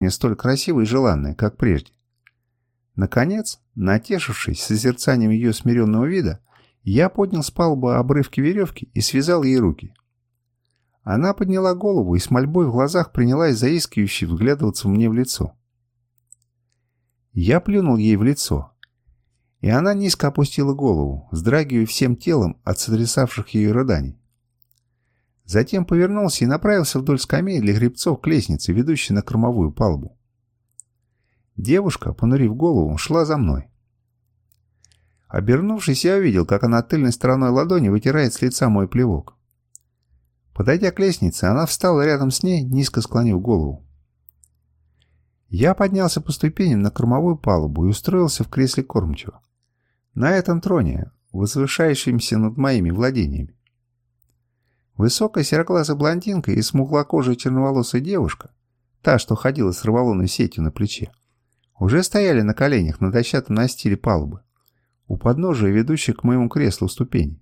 не столь красивой и желанной, как прежде. Наконец, натешившись созерцанием ее смиренного вида, я поднял с палубы обрывки веревки и связал ей руки. Она подняла голову и с мольбой в глазах принялась заискивающе вглядываться мне в лицо. Я плюнул ей в лицо, и она низко опустила голову, вздрагивая всем телом от сотрясавших ее рыданий. Затем повернулся и направился вдоль скамей для гребцов к лестнице, ведущей на кормовую палубу. Девушка, понурив голову, шла за мной. Обернувшись, я увидел, как она тыльной стороной ладони вытирает с лица мой плевок. Подойдя к лестнице, она встала рядом с ней, низко склонив голову. Я поднялся по ступеням на кормовую палубу и устроился в кресле кормчего. На этом троне, возвышающемся над моими владениями. Высокая сероглазая блондинка и смуглокожая черноволосая девушка, та, что ходила с рволоной сетью на плече, уже стояли на коленях на дощатом настиле палубы, у подножия ведущей к моему креслу ступени.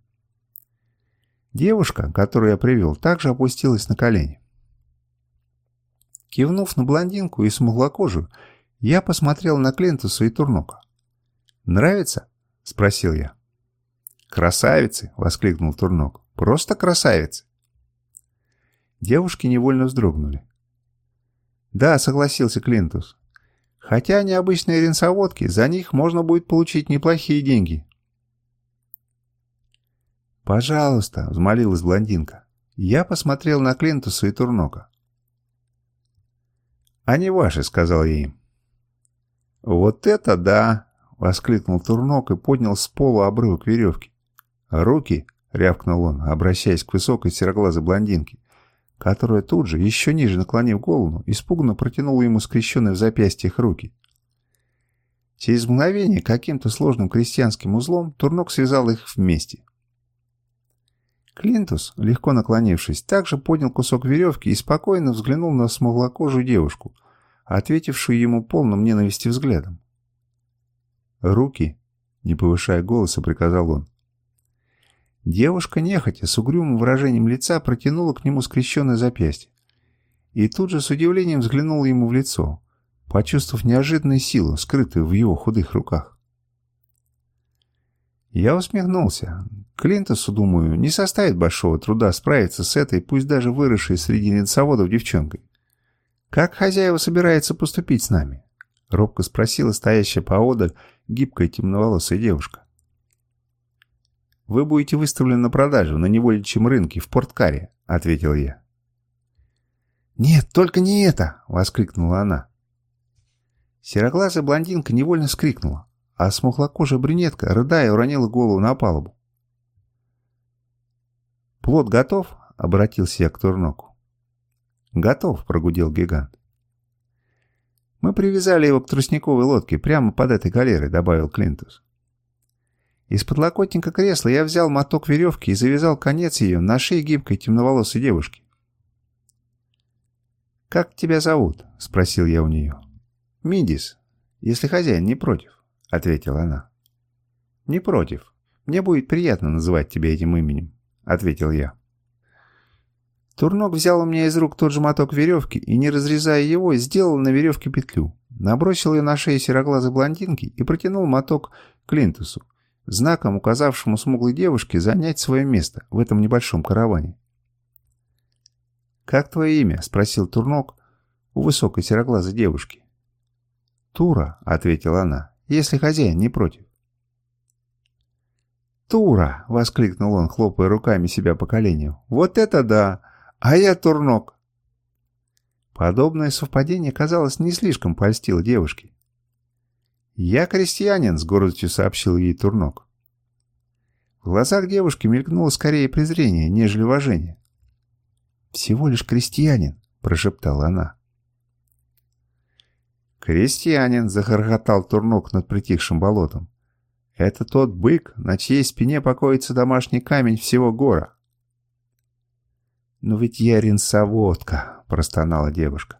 Девушка, которую я привел, также опустилась на колени. Кивнув на блондинку и смуглокожую, я посмотрел на Клинтуса и Турнока. «Нравится?» — спросил я. «Красавицы!» — воскликнул Турнок. «Просто красавицы!» Девушки невольно вздрогнули. «Да», — согласился Клинтус. «Хотя они обычные ренсоводки, за них можно будет получить неплохие деньги». «Пожалуйста», — взмолилась блондинка. Я посмотрел на Клинтуса и Турнока. «Они ваши», — сказал я им. «Вот это да!» — воскликнул Турнок и поднял с пола обрывок веревки. «Руки!» — рявкнул он, обращаясь к высокой сероглазой блондинке, которая тут же, еще ниже наклонив голову, испуганно протянула ему скрещенные в запястьях руки. Через мгновение каким-то сложным крестьянским узлом Турнок связал их вместе. Клинтус, легко наклонившись, также поднял кусок веревки и спокойно взглянул на смуглокожую девушку, ответившую ему полным ненависти взглядом. «Руки!» — не повышая голоса, приказал он. Девушка нехотя, с угрюмым выражением лица, протянула к нему скрещенное запястье. И тут же с удивлением взглянула ему в лицо, почувствовав неожиданную силу, скрытую в его худых руках. Я усмехнулся. Клинтосу, думаю, не составит большого труда справиться с этой, пусть даже выросшей среди лесоводов девчонкой. «Как хозяева собирается поступить с нами?» — робко спросила стоящая поодаль гибкая темноволосая девушка. «Вы будете выставлены на продажу на невольничьем рынке в Порткаре», — ответил я. «Нет, только не это!» — воскликнула она. Сероглазая блондинка невольно скрикнула, а смуглокожая брюнетка, рыдая, уронила голову на палубу. «Плод готов?» — обратился я к Турноку. «Готов», — прогудел гигант. «Мы привязали его к тростниковой лодке прямо под этой галерой», — добавил Клинтус. Из подлокотника кресла я взял моток веревки и завязал конец ее на шее гибкой темноволосой девушки. «Как тебя зовут?» — спросил я у нее. «Мидис, если хозяин не против», — ответила она. «Не против. Мне будет приятно называть тебя этим именем», — ответил я. Турнок взял у меня из рук тот же моток веревки и, не разрезая его, сделал на веревке петлю, набросил ее на шею сероглазой блондинки и протянул моток Клинтусу, знаком указавшему смуглой девушке занять свое место в этом небольшом караване. «Как твое имя?» — спросил Турнок у высокой сероглазой девушки. «Тура», — ответила она, — «если хозяин не против». «Тура!» — воскликнул он, хлопая руками себя по коленю. «Вот это да! А я Турнок!» Подобное совпадение, казалось, не слишком польстило девушке. «Я крестьянин», — с гордостью сообщил ей Турнок. В глазах девушки мелькнуло скорее презрение, нежели уважение. «Всего лишь крестьянин», — прошептала она. «Крестьянин», — захорхотал Турнок над притихшим болотом. «Это тот бык, на чьей спине покоится домашний камень всего гора». «Но ведь я ренсоводка», — простонала девушка.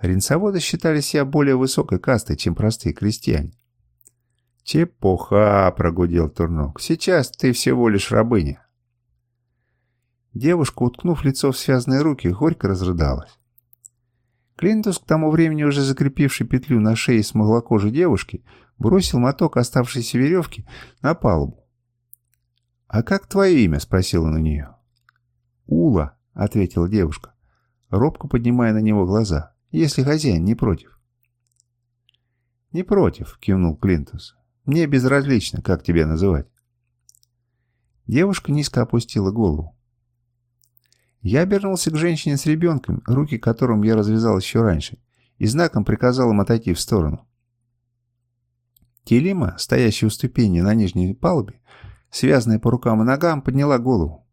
Ренсоводы считали себя более высокой кастой, чем простые крестьяне. «Чепуха!» — прогудел Турнок. «Сейчас ты всего лишь рабыня». Девушка, уткнув лицо в связанные руки, горько разрыдалась. Клинтус, к тому времени уже закрепивший петлю на шее смуглокожей девушки, бросил моток оставшейся веревки на палубу. «А как твое имя?» — спросила на нее. «Ула», — ответила девушка, робко поднимая на него глаза, — «если хозяин не против». «Не против», — кивнул Клинтус. «Мне безразлично, как тебя называть». Девушка низко опустила голову. Я обернулся к женщине с ребенком, руки которым я развязал еще раньше, и знаком приказал им отойти в сторону. Келима, стоящая у ступени на нижней палубе, связанная по рукам и ногам, подняла голову.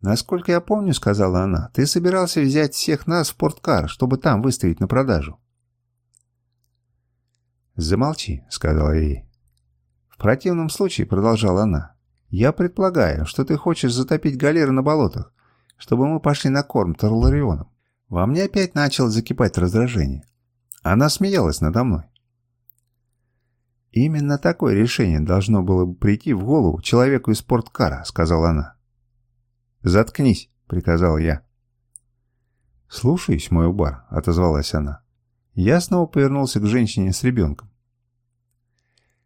«Насколько я помню, — сказала она, — ты собирался взять всех нас в порткар, чтобы там выставить на продажу». «Замолчи», — сказала я ей. «В противном случае, — продолжала она, я предполагаю, что ты хочешь затопить галеры на болотах, чтобы мы пошли на корм Тарларионам. Во мне опять начало закипать раздражение. Она смеялась надо мной. «Именно такое решение должно было бы прийти в голову человеку из спорткара», — сказала она. «Заткнись», — приказал я. «Слушаюсь, мой убар», — отозвалась она. Я снова повернулся к женщине с ребенком.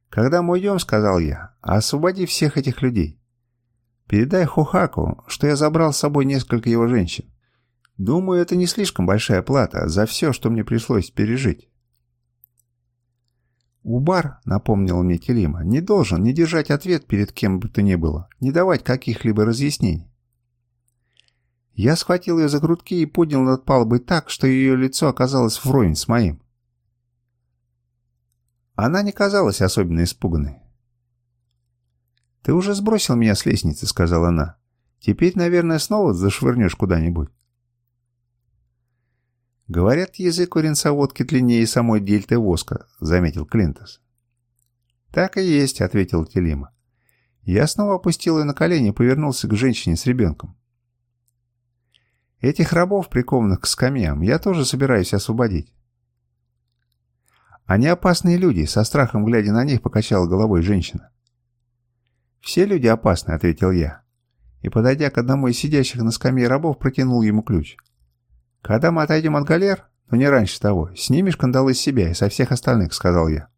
«Когда мы уйдем, — сказал я, — освободи всех этих людей. Передай Хухаку, что я забрал с собой несколько его женщин. Думаю, это не слишком большая плата за все, что мне пришлось пережить». «Убар», — напомнил мне Телима, — «не должен не держать ответ перед кем бы то ни было, не давать каких-либо разъяснений». Я схватил ее за грудки и поднял над палубой так, что ее лицо оказалось вровень с моим. Она не казалась особенно испуганной. «Ты уже сбросил меня с лестницы», — сказала она. «Теперь, наверное, снова зашвырнешь куда-нибудь». «Говорят, язык у ренсоводки длиннее самой дельты воска», — заметил Клинтос. «Так и есть», — ответил Телима. Я снова опустил ее на колени и повернулся к женщине с ребенком. «Этих рабов, прикованных к скамьям, я тоже собираюсь освободить. Они опасные люди, со страхом глядя на них, покачала головой женщина. «Все люди опасны», — ответил я. И, подойдя к одному из сидящих на скамье рабов, протянул ему ключ. «Когда мы отойдем от галер, но не раньше того, снимешь кандалы с себя и со всех остальных», — сказал я.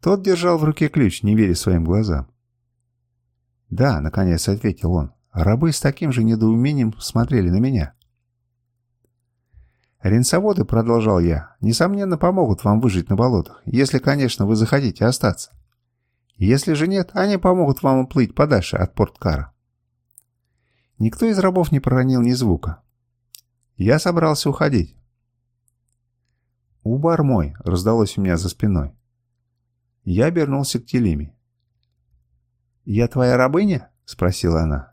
Тот держал в руке ключ, не веря своим глазам. «Да», — наконец ответил он, — «рабы с таким же недоумением смотрели на меня». «Ренсоводы, — продолжал я, — несомненно помогут вам выжить на болотах, если, конечно, вы захотите остаться. Если же нет, они помогут вам уплыть подальше от порткара». Никто из рабов не проронил ни звука. Я собрался уходить. «Убар мой!» — раздалось у меня за спиной. Я обернулся к Телиме. «Я твоя рабыня?» — спросила она.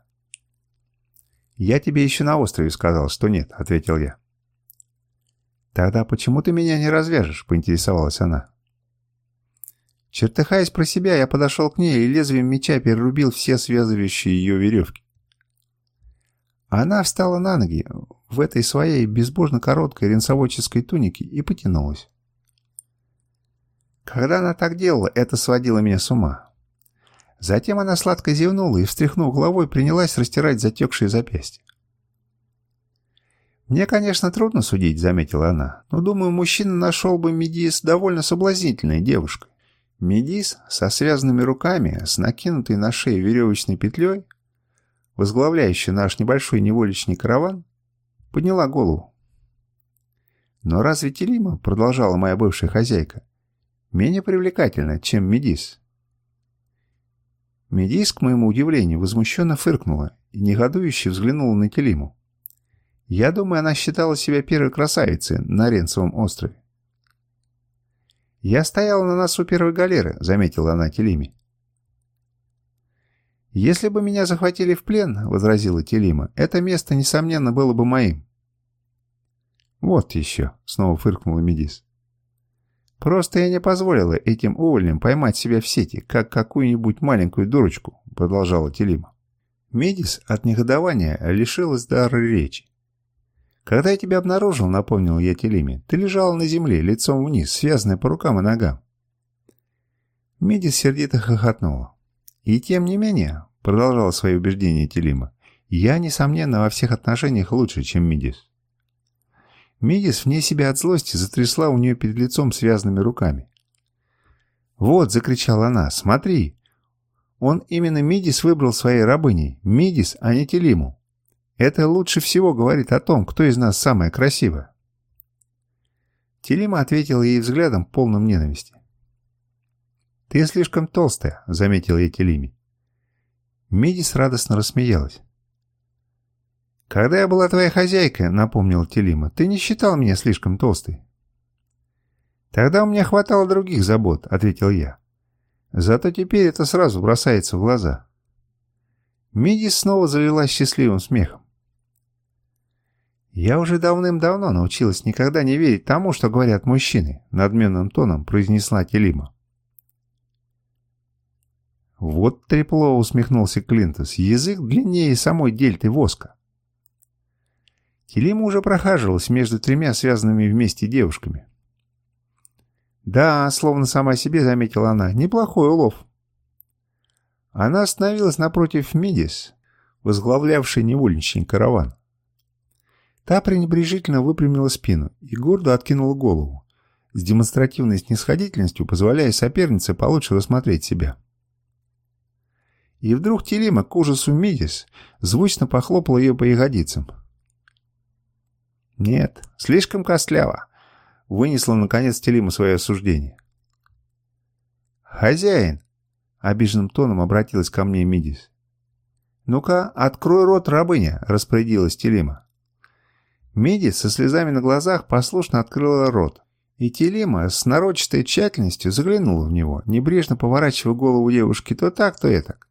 «Я тебе еще на острове сказал, что нет», — ответил я. «Тогда почему ты меня не развяжешь?» — поинтересовалась она. Чертыхаясь про себя, я подошел к ней и лезвием меча перерубил все связывающие ее веревки. Она встала на ноги в этой своей безбожно короткой ренсоводческой тунике и потянулась. Когда она так делала, это сводило меня с ума. Затем она сладко зевнула и, встряхнув головой, принялась растирать затекшие запястья. «Мне, конечно, трудно судить», — заметила она, «но, думаю, мужчина нашел бы Медис довольно соблазнительной девушкой. Медис со связанными руками, с накинутой на шею веревочной петлей, возглавляющая наш небольшой неволичный караван, подняла голову. «Но разве Телима, — продолжала моя бывшая хозяйка, — менее привлекательна, чем Медис?» Медис, к моему удивлению, возмущенно фыркнула и негодующе взглянула на Телиму. Я думаю, она считала себя первой красавицей на Ренцевом острове. «Я стояла на носу первой галеры», — заметила она Телиме. «Если бы меня захватили в плен», — возразила Телима, — «это место, несомненно, было бы моим». «Вот еще», — снова фыркнула Медис. «Просто я не позволила этим увольням поймать себя в сети, как какую-нибудь маленькую дурочку», — продолжала Телима. Медис от негодования лишилась дара речи. «Когда я тебя обнаружил, — напомнил я Телиме, — ты лежал на земле, лицом вниз, связанная по рукам и ногам». Медис сердито хохотнула. «И тем не менее, — продолжала свои убеждения Телима, — я, несомненно, во всех отношениях лучше, чем Медис. Мидис вне себя от злости затрясла у нее перед лицом связанными руками. «Вот!» — закричала она. «Смотри! Он именно Мидис выбрал своей рабыней. Мидис, а не Телиму. Это лучше всего говорит о том, кто из нас самая красивая». Телима ответила ей взглядом, полным ненависти. «Ты слишком толстая», — заметил ей Телими. Мидис радостно рассмеялась. «Когда я была твоей хозяйкой», — напомнил Телима, — «ты не считал меня слишком толстой». «Тогда у меня хватало других забот», — ответил я. «Зато теперь это сразу бросается в глаза». Мидис снова залилась счастливым смехом. «Я уже давным-давно научилась никогда не верить тому, что говорят мужчины», — надменным тоном произнесла Телима. «Вот трепло», — усмехнулся Клинтус, — «язык длиннее самой дельты воска». Телима уже прохаживалась между тремя связанными вместе девушками. «Да», — словно сама себе заметила она, — «неплохой улов». Она остановилась напротив Мидис, возглавлявшей невольничный караван. Та пренебрежительно выпрямила спину и гордо откинула голову, с демонстративной снисходительностью позволяя сопернице получше рассмотреть себя. И вдруг Телима, к ужасу Мидис, звучно похлопала ее по ягодицам. «Нет, слишком костляво», — вынесла наконец Телима свое осуждение. «Хозяин!» — обиженным тоном обратилась ко мне Мидис. «Ну-ка, открой рот, рабыня!» — распорядилась Телима. Мидис со слезами на глазах послушно открыла рот, и Телима с нарочатой тщательностью заглянула в него, небрежно поворачивая голову девушки то так, то этак.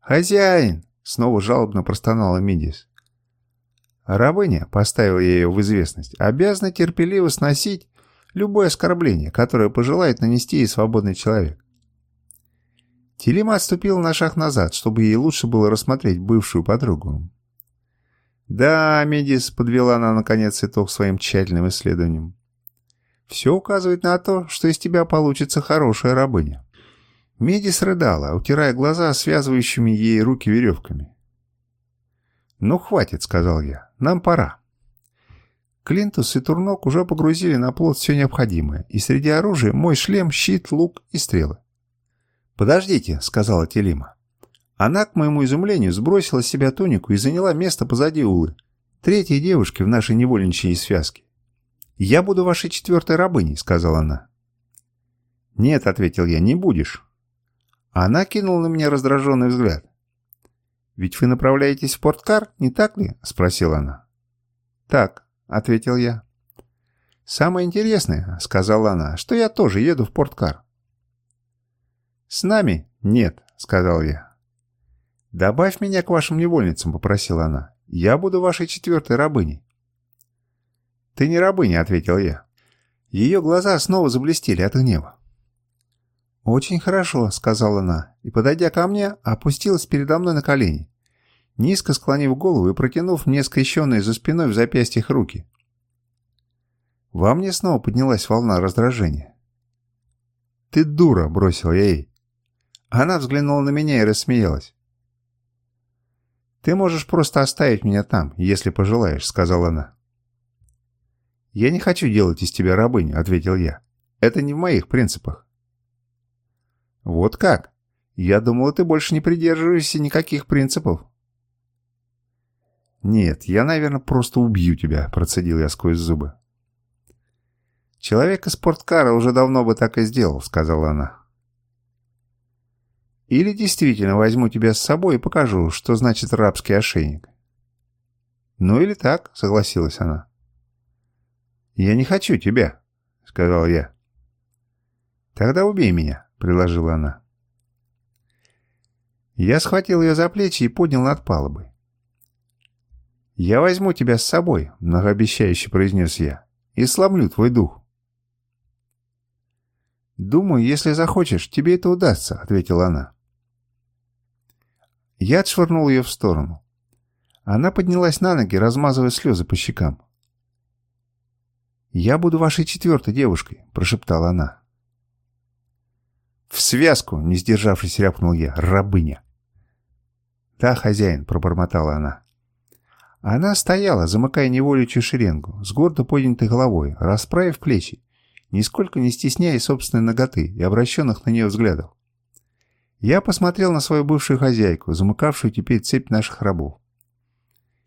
«Хозяин!» — снова жалобно простонала Мидис. Рабыня, поставил я ее в известность, обязана терпеливо сносить любое оскорбление, которое пожелает нанести ей свободный человек. Телима отступила на шаг назад, чтобы ей лучше было рассмотреть бывшую подругу. «Да, Медис», — подвела она наконец итог своим тщательным исследованием. «Все указывает на то, что из тебя получится хорошая рабыня». Медис рыдала, утирая глаза связывающими ей руки веревками. «Ну, хватит», — сказал я, — «нам пора». Клинтус и Турнок уже погрузили на плот все необходимое, и среди оружия мой шлем, щит, лук и стрелы. «Подождите», — сказала Телима. Она, к моему изумлению, сбросила с себя тунику и заняла место позади Улы, третьей девушки в нашей невольничьей связке. «Я буду вашей четвертой рабыней», — сказала она. «Нет», — ответил я, — «не будешь». Она кинула на меня раздраженный взгляд. «Ведь вы направляетесь в порткар, не так ли?» — спросила она. «Так», — ответил я. «Самое интересное», — сказала она, — «что я тоже еду в порткар». «С нами?» «Нет», — сказал я. «Добавь меня к вашим невольницам», — попросила она. «Я буду вашей четвертой рабыней». «Ты не рабыня», — ответил я. Ее глаза снова заблестели от гнева. «Очень хорошо», — сказала она, и, подойдя ко мне, опустилась передо мной на колени, низко склонив голову и протянув мне скрещенные за спиной в запястьях руки. Во мне снова поднялась волна раздражения. «Ты дура!» — бросил я ей. Она взглянула на меня и рассмеялась. «Ты можешь просто оставить меня там, если пожелаешь», — сказала она. «Я не хочу делать из тебя рабыню», — ответил я. «Это не в моих принципах». «Вот как? Я думал, ты больше не придерживаешься никаких принципов». «Нет, я, наверное, просто убью тебя», — процедил я сквозь зубы. «Человек из спорткара уже давно бы так и сделал», — сказала она. «Или действительно возьму тебя с собой и покажу, что значит рабский ошейник». «Ну или так», — согласилась она. «Я не хочу тебя», — сказал я. «Тогда убей меня», предложила она. Я схватил ее за плечи и поднял над палубой. «Я возьму тебя с собой», — многообещающе произнес я, — «и сломлю твой дух». «Думаю, если захочешь, тебе это удастся», — ответила она. Я отшвырнул ее в сторону. Она поднялась на ноги, размазывая слезы по щекам. «Я буду вашей четвертой девушкой», — прошептала она. «В связку!» — не сдержавшись, рявкнул я. «Рабыня!» «Да, хозяин!» — пробормотала она. Она стояла, замыкая неволючую шеренгу, с гордо поднятой головой, расправив плечи, нисколько не стесняя собственной ноготы и обращенных на нее взглядов. Я посмотрел на свою бывшую хозяйку, замыкавшую теперь цепь наших рабов.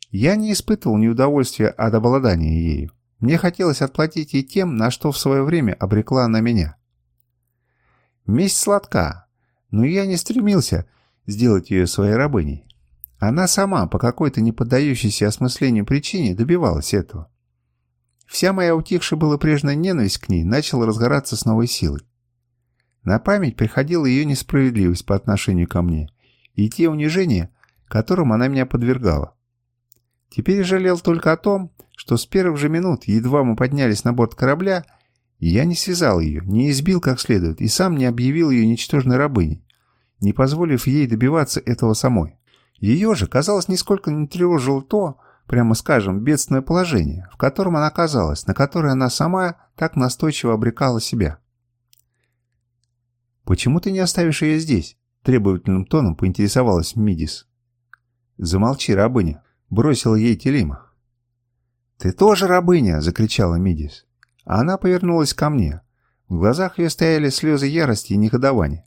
Я не испытывал неудовольствия от обладания ею. Мне хотелось отплатить ей тем, на что в свое время обрекла она меня. Месть сладка, но я не стремился сделать ее своей рабыней. Она сама, по какой-то не поддающейся осмыслению причине, добивалась этого. Вся моя утихшая была прежняя ненависть к ней начала разгораться с новой силой. На память приходила ее несправедливость по отношению ко мне и те унижения, которым она меня подвергала. Теперь жалел только о том, что с первых же минут, едва мы поднялись на борт корабля, я не связал ее, не избил как следует и сам не объявил ее ничтожной рабыней, не позволив ей добиваться этого самой. Ее же, казалось, нисколько не тревожило то, прямо скажем, бедственное положение, в котором она оказалась, на которое она сама так настойчиво обрекала себя. «Почему ты не оставишь ее здесь?» – требовательным тоном поинтересовалась Мидис. «Замолчи, рабыня», – бросила ей Телима. «Ты тоже рабыня!» – закричала Мидис. А она повернулась ко мне. В глазах ее стояли слезы ярости и негодования.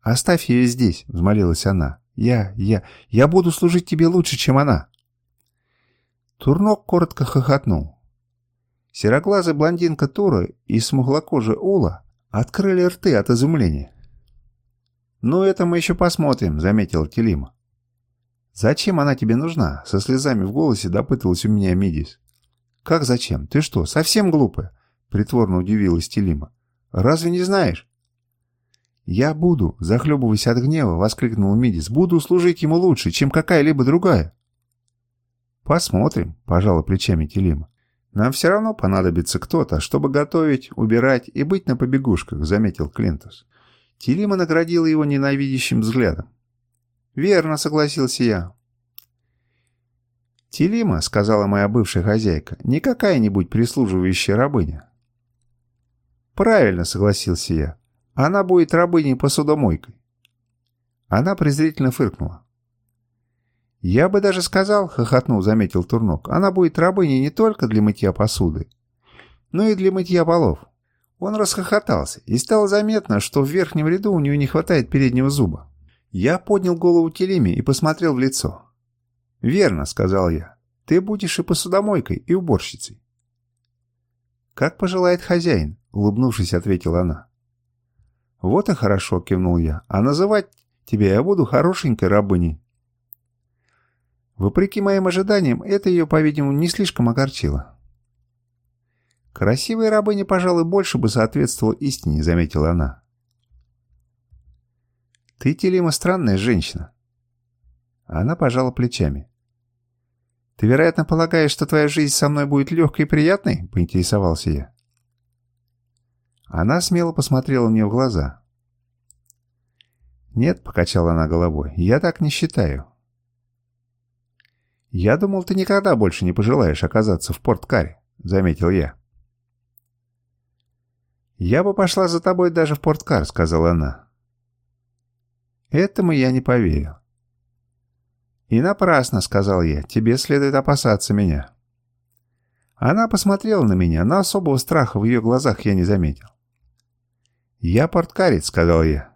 «Оставь ее здесь», — взмолилась она. «Я, я, я буду служить тебе лучше, чем она». Турнок коротко хохотнул. Сероглазая блондинка Тура и смуглокожая Ула Открыли рты от изумления. «Ну, это мы еще посмотрим», — заметил Телима. «Зачем она тебе нужна?» — со слезами в голосе допытывалась у меня Мидис. «Как зачем? Ты что, совсем глупая?» — притворно удивилась Телима. «Разве не знаешь?» «Я буду», — захлебываясь от гнева, воскликнул Мидис, — «буду служить ему лучше, чем какая-либо другая». «Посмотрим», — пожала плечами Телима. «Нам все равно понадобится кто-то, чтобы готовить, убирать и быть на побегушках», — заметил Клинтус. Телима наградила его ненавидящим взглядом. «Верно», — согласился я. «Телима», — сказала моя бывшая хозяйка, — «не какая-нибудь прислуживающая рабыня». «Правильно», — согласился я. «Она будет рабыней-посудомойкой». Она презрительно фыркнула. «Я бы даже сказал, — хохотнул, заметил Турнок, — она будет рабыней не только для мытья посуды, но и для мытья полов». Он расхохотался, и стало заметно, что в верхнем ряду у него не хватает переднего зуба. Я поднял голову Телеме и посмотрел в лицо. «Верно», — сказал я, — «ты будешь и посудомойкой, и уборщицей». «Как пожелает хозяин», — улыбнувшись, ответила она. «Вот и хорошо», — кивнул я, — «а называть тебя я буду хорошенькой рабыней». Вопреки моим ожиданиям, это ее, по-видимому, не слишком огорчило. «Красивая рабыня, пожалуй, больше бы соответствовала истине», — заметила она. «Ты, Телима, странная женщина». Она пожала плечами. «Ты, вероятно, полагаешь, что твоя жизнь со мной будет легкой и приятной?» — поинтересовался я. Она смело посмотрела мне в глаза. «Нет», — покачала она головой, — «я так не считаю. «Я думал, ты никогда больше не пожелаешь оказаться в Порт-Каре», — заметил я. «Я бы пошла за тобой даже в Порт-Кар», — сказала она. Этому я не поверил. «И напрасно», — сказал я, — «тебе следует опасаться меня». Она посмотрела на меня, но особого страха в ее глазах я не заметил. «Я порткарец», — сказал я.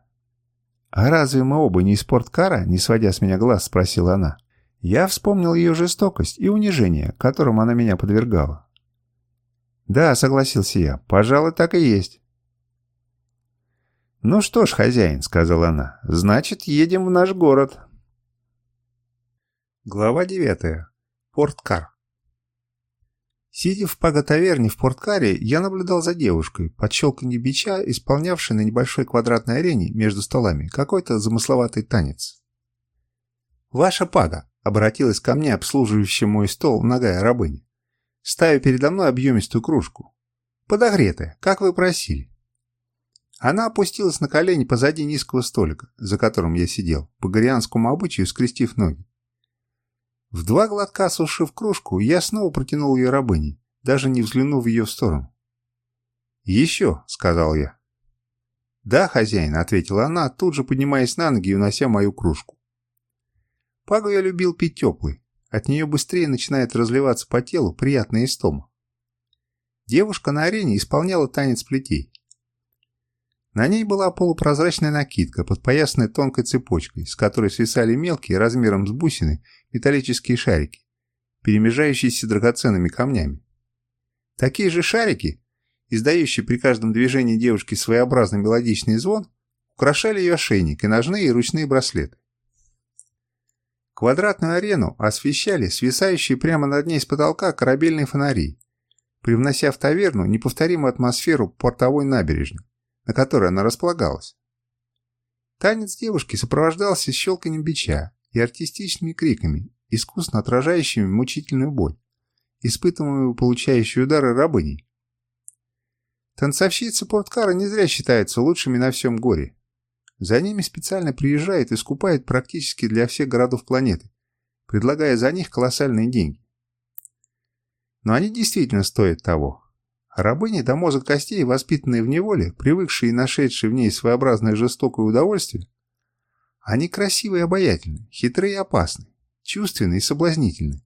«А разве мы оба не из порткара?» — не сводя с меня глаз, спросила она. Я вспомнил ее жестокость и унижение, которым она меня подвергала. «Да», — согласился я, — «пожалуй, так и есть». «Ну что ж, хозяин», — сказала она, — «значит, едем в наш город». Глава девятая. Порткар. Сидя в паготаверне в Порткаре, я наблюдал за девушкой, под щелканье бича, исполнявшей на небольшой квадратной арене между столами какой-то замысловатый танец. «Ваша пага», Обратилась ко мне обслуживающий мой стол ногая рабыня, ставя передо мной объемистую кружку. «Подогретая, как вы просили». Она опустилась на колени позади низкого столика, за которым я сидел, по горианскому обычаю скрестив ноги. В два глотка осушив кружку, я снова протянул ее рабыне, даже не взглянув в ее сторону. «Еще», — сказал я. «Да, хозяин», — ответила она, тут же поднимаясь на ноги и унося мою кружку. Пагу я любил пить теплый. от нее быстрее начинает разливаться по телу приятная истома. Девушка на арене исполняла танец плетей. На ней была полупрозрачная накидка, подпоясанная тонкой цепочкой, с которой свисали мелкие, размером с бусины, металлические шарики, перемежающиеся драгоценными камнями. Такие же шарики, издающие при каждом движении девушки своеобразный мелодичный звон, украшали ее ошейник и ножные и ручные браслеты. Квадратную арену освещали свисающие прямо над ней с потолка корабельные фонари, привнося в таверну неповторимую атмосферу портовой набережной, на которой она располагалась. Танец девушки сопровождался щелканием бича и артистичными криками, искусно отражающими мучительную боль, испытываемую получающей удары рабыней. Танцовщицы порткара не зря считаются лучшими на всем горе. За ними специально приезжает и скупает практически для всех городов планеты, предлагая за них колоссальные деньги. Но они действительно стоят того. Рабыни до мозга костей, воспитанные в неволе, привыкшие и нашедшие в ней своеобразное жестокое удовольствие, они красивые и обаятельны, хитрые и опасны, чувственны и соблазнительны.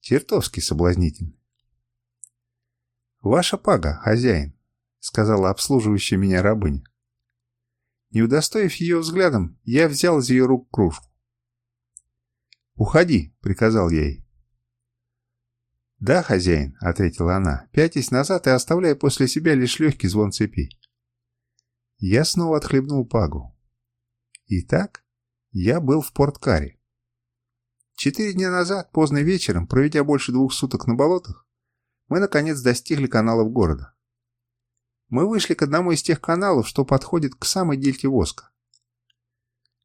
Чертовски соблазнительны. «Ваша пага, хозяин», — сказала обслуживающая меня рабыня. Не удостоив ее взглядом, я взял из ее рук кружку. «Уходи», — приказал я ей. «Да, хозяин», — ответила она, пятясь назад и оставляя после себя лишь легкий звон цепей. Я снова отхлебнул пагу. Итак, я был в Порт-Каре. Четыре дня назад, поздно вечером, проведя больше двух суток на болотах, мы, наконец, достигли каналов города. Мы вышли к одному из тех каналов, что подходит к самой дельте воска.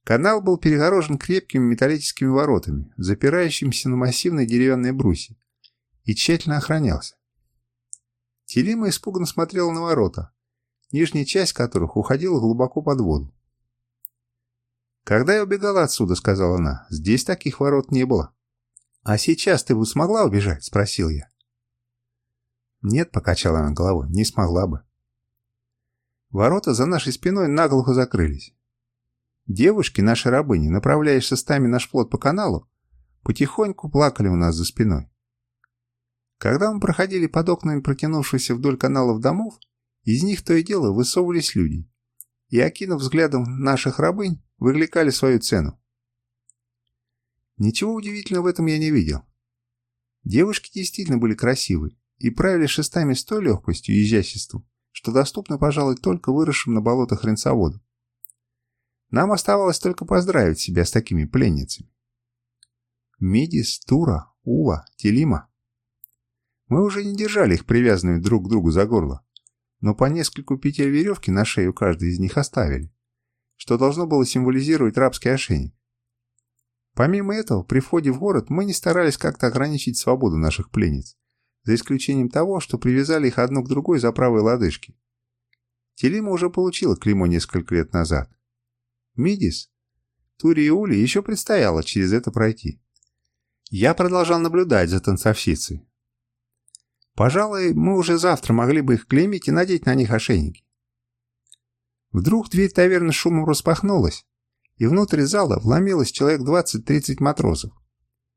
Канал был перегорожен крепкими металлическими воротами, запирающимися на массивные деревянные брусья, и тщательно охранялся. Телима испуганно смотрела на ворота, нижняя часть которых уходила глубоко под воду. «Когда я убегала отсюда», — сказала она, — «здесь таких ворот не было». «А сейчас ты бы смогла убежать?» — спросил я. «Нет», — покачала она головой, — «не смогла бы». Ворота за нашей спиной наглухо закрылись. Девушки, наши рабыни, направляясь шестами наш плот по каналу, потихоньку плакали у нас за спиной. Когда мы проходили под окнами протянувшихся вдоль каналов домов, из них то и дело высовывались люди и, окинув взглядом наших рабынь, выкликали свою цену. Ничего удивительного в этом я не видел. Девушки действительно были красивы и правили шестами с той легкостью и изяществом, что доступно, пожалуй, только выросшим на болотах ренцоводу. Нам оставалось только поздравить себя с такими пленницами. Мидис, Тура, Ува, Телима мы уже не держали их привязанными друг к другу за горло, но по нескольку петель веревки на шею каждой из них оставили, что должно было символизировать рабский ошейник. Помимо этого, при входе в город мы не старались как-то ограничить свободу наших пленниц, за исключением того, что привязали их одну к другой за правой лодыжки. Телима уже получила клеймо несколько лет назад. Мидис, Тури и Ули еще предстояло через это пройти. Я продолжал наблюдать за танцовщицей, Пожалуй, мы уже завтра могли бы их клеймить и надеть на них ошейники. Вдруг дверь таверны шумом распахнулась, и внутрь зала вломилось человек 20-30 матросов,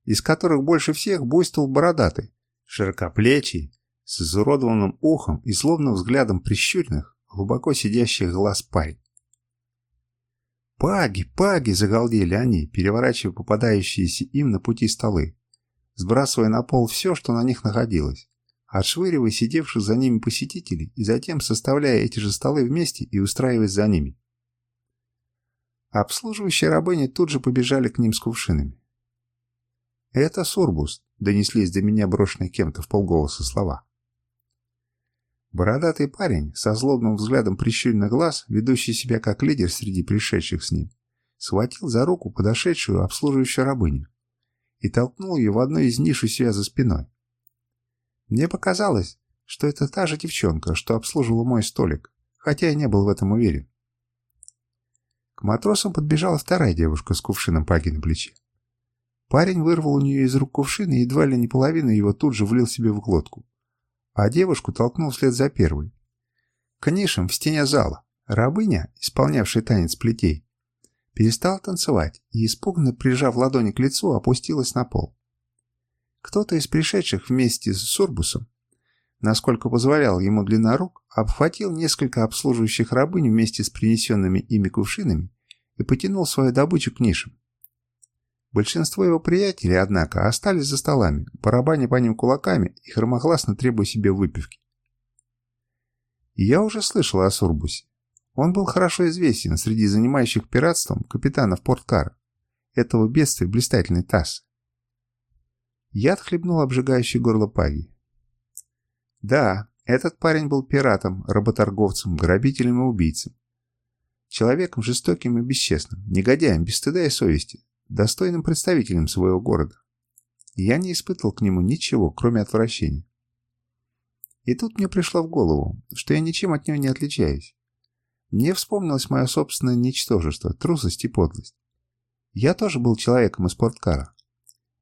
из которых больше всех буйствовал бородатый, широкоплечий, с изуродованным ухом и словно взглядом прищуренных, глубоко сидящих глаз парень. «Паги, паги!» — загалдели они, переворачивая попадающиеся им на пути столы, сбрасывая на пол все, что на них находилось отшвыривая сидевших за ними посетителей и затем составляя эти же столы вместе и устраиваясь за ними. Обслуживающие рабыни тут же побежали к ним с кувшинами. «Это Сурбус», — донеслись до меня брошенные кем-то в полголоса слова. Бородатый парень, со злобным взглядом прищуренных глаз, ведущий себя как лидер среди пришедших с ним, схватил за руку подошедшую обслуживающую рабыню и толкнул ее в одну из ниш у себя за спиной. Мне показалось, что это та же девчонка, что обслуживала мой столик, хотя я не был в этом уверен. К матросам подбежала вторая девушка с кувшином паги на плече. Парень вырвал у нее из рук кувшин и едва ли не половину его тут же влил себе в глотку, а девушку толкнул вслед за первой. К нишам в стене зала рабыня, исполнявшая танец плетей, перестала танцевать и, испуганно прижав ладони к лицу, опустилась на пол. Кто-то из пришедших вместе с Сурбусом, насколько позволял ему длина рук, обхватил несколько обслуживающих рабынь вместе с принесенными ими кувшинами и потянул свою добычу к нишам. Большинство его приятелей, однако, остались за столами, барабаня по ним кулаками и хромогласно требуя себе выпивки. я уже слышал о Сурбусе. Он был хорошо известен среди занимающих пиратством капитанов Порткара, этого бедствия блистательной тассы. Я отхлебнул обжигающий горло паги. Да, этот парень был пиратом, работорговцем, грабителем и убийцем. Человеком жестоким и бесчестным, негодяем, без стыда и совести, достойным представителем своего города. Я не испытывал к нему ничего, кроме отвращения. И тут мне пришло в голову, что я ничем от него не отличаюсь. Мне вспомнилось мое собственное ничтожество, трусость и подлость. Я тоже был человеком из спорткара.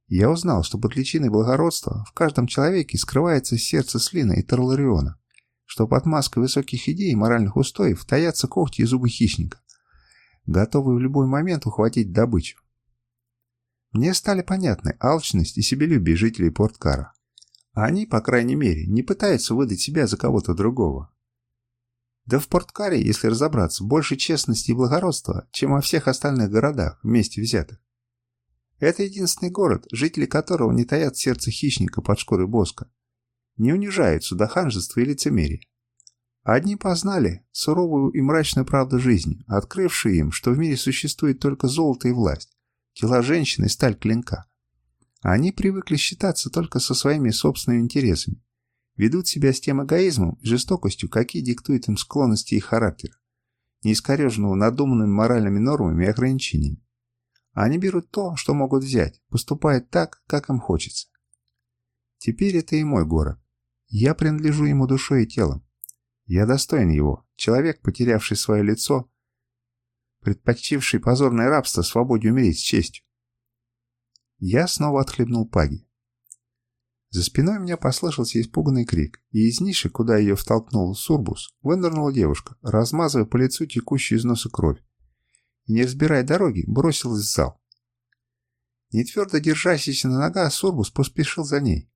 Я узнал, что под личиной благородства в каждом человеке скрывается сердце Слина и Тарлариона, что под маской высоких идей и моральных устоев таятся когти и зубы хищника, готовые в любой момент ухватить добычу. Мне стали понятны алчность и себелюбие жителей Порткара. Они, по крайней мере, не пытаются выдать себя за кого-то другого. Да в Порткаре, если разобраться, больше честности и благородства, чем во всех остальных городах, вместе взятых. Это единственный город, жители которого не таят сердце хищника под шкурой боска, не унижаются до ханжества и лицемерия. Одни познали суровую и мрачную правду жизни, открывшую им, что в мире существует только золото и власть, тела женщины и сталь клинка. Они привыкли считаться только со своими собственными интересами, ведут себя с тем эгоизмом и жестокостью, какие диктуют им склонности их характера, не искореженного надуманными моральными нормами и ограничениями. Они берут то, что могут взять, поступают так, как им хочется. Теперь это и мой город. Я принадлежу ему душой и телом. Я достоин его, человек, потерявший свое лицо, предпочтивший позорное рабство свободе умереть с честью. Я снова отхлебнул паги. За спиной меня послышался испуганный крик, и из ниши, куда ее втолкнул Сурбус, вынырнула девушка, размазывая по лицу текущую из носа кровь. И, не разбирая дороги, бросилась в зал. Не твердо держащийся на ногах, Сурбус поспешил за ней.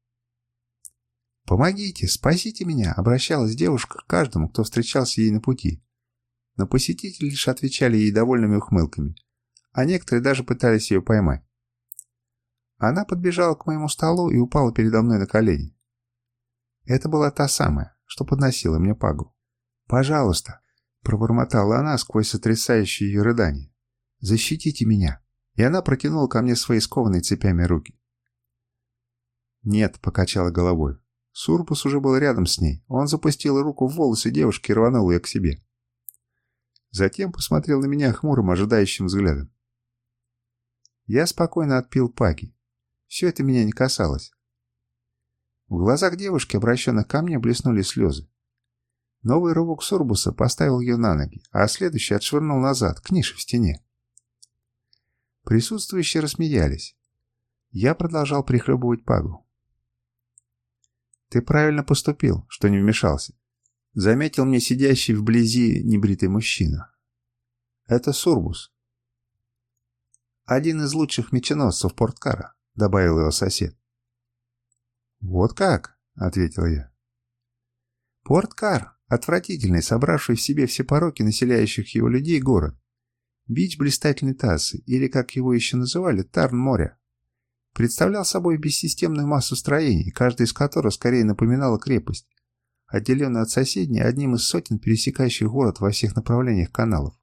«Помогите, спасите меня!» — обращалась девушка к каждому, кто встречался ей на пути. Но посетители лишь отвечали ей довольными ухмылками, а некоторые даже пытались ее поймать. Она подбежала к моему столу и упала передо мной на колени. Это была та самая, что подносила мне пагу. «Пожалуйста», — пробормотала она сквозь сотрясающие ее рыдания, — «защитите меня». И она протянула ко мне свои скованные цепями руки. «Нет», — покачала головой. Сурбус уже был рядом с ней. Он запустил руку в волосы девушки и рванул ее к себе. Затем посмотрел на меня хмурым, ожидающим взглядом. Я спокойно отпил паки. Все это меня не касалось. В глазах девушки, обращенных ко мне, блеснули слезы. Новый рывок Сурбуса поставил ее на ноги, а следующий отшвырнул назад, к нише в стене. Присутствующие рассмеялись. Я продолжал прихлебывать пагу. «Ты правильно поступил, что не вмешался», — заметил мне сидящий вблизи небритый мужчина. «Это Сурбус. Один из лучших меченосцев Порткара. — добавил его сосед. «Вот как?» — ответил я. «Порткар — отвратительный, собравший в себе все пороки населяющих его людей город. Бич блистательной Тассы, или, как его еще называли, Тарн моря, представлял собой бессистемную массу строений, каждая из которых скорее напоминала крепость, отделенную от соседней одним из сотен пересекающих город во всех направлениях каналов.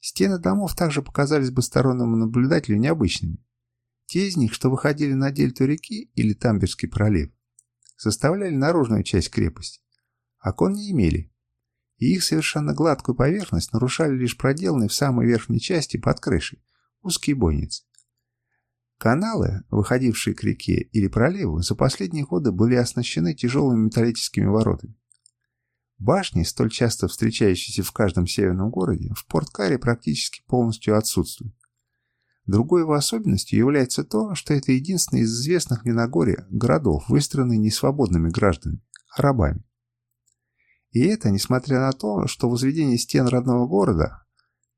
Стены домов также показались бы стороннему наблюдателю необычными. Те из них, что выходили на дельту реки или Тамберский пролив, составляли наружную часть крепости. Окон не имели, и их совершенно гладкую поверхность нарушали лишь проделанные в самой верхней части под крышей узкие бойницы. Каналы, выходившие к реке или проливу, за последние годы были оснащены тяжелыми металлическими воротами. Башни, столь часто встречающиеся в каждом северном городе, в Порт-Каре практически полностью отсутствуют. Другой его особенностью является то, что это единственный из известных мне на горе городов, выстроенный не свободными гражданами, а рабами. И это несмотря на то, что возведение стен родного города,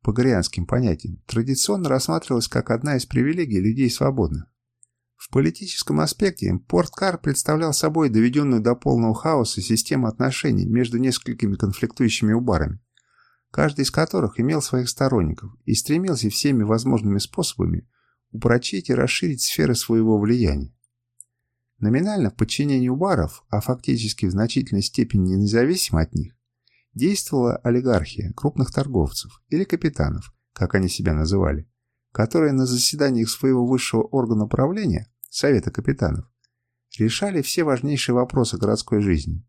по горианским понятиям, традиционно рассматривалось как одна из привилегий людей свободных. В политическом аспекте Порткар представлял собой доведенную до полного хаоса систему отношений между несколькими конфликтующими убарами, каждый из которых имел своих сторонников и стремился всеми возможными способами упрочить и расширить сферы своего влияния. Номинально в подчинении убаров, а фактически в значительной степени независимо от них, действовала олигархия крупных торговцев или капитанов, как они себя называли, которые на заседаниях своего высшего органа правления, Совета капитанов, решали все важнейшие вопросы городской жизни,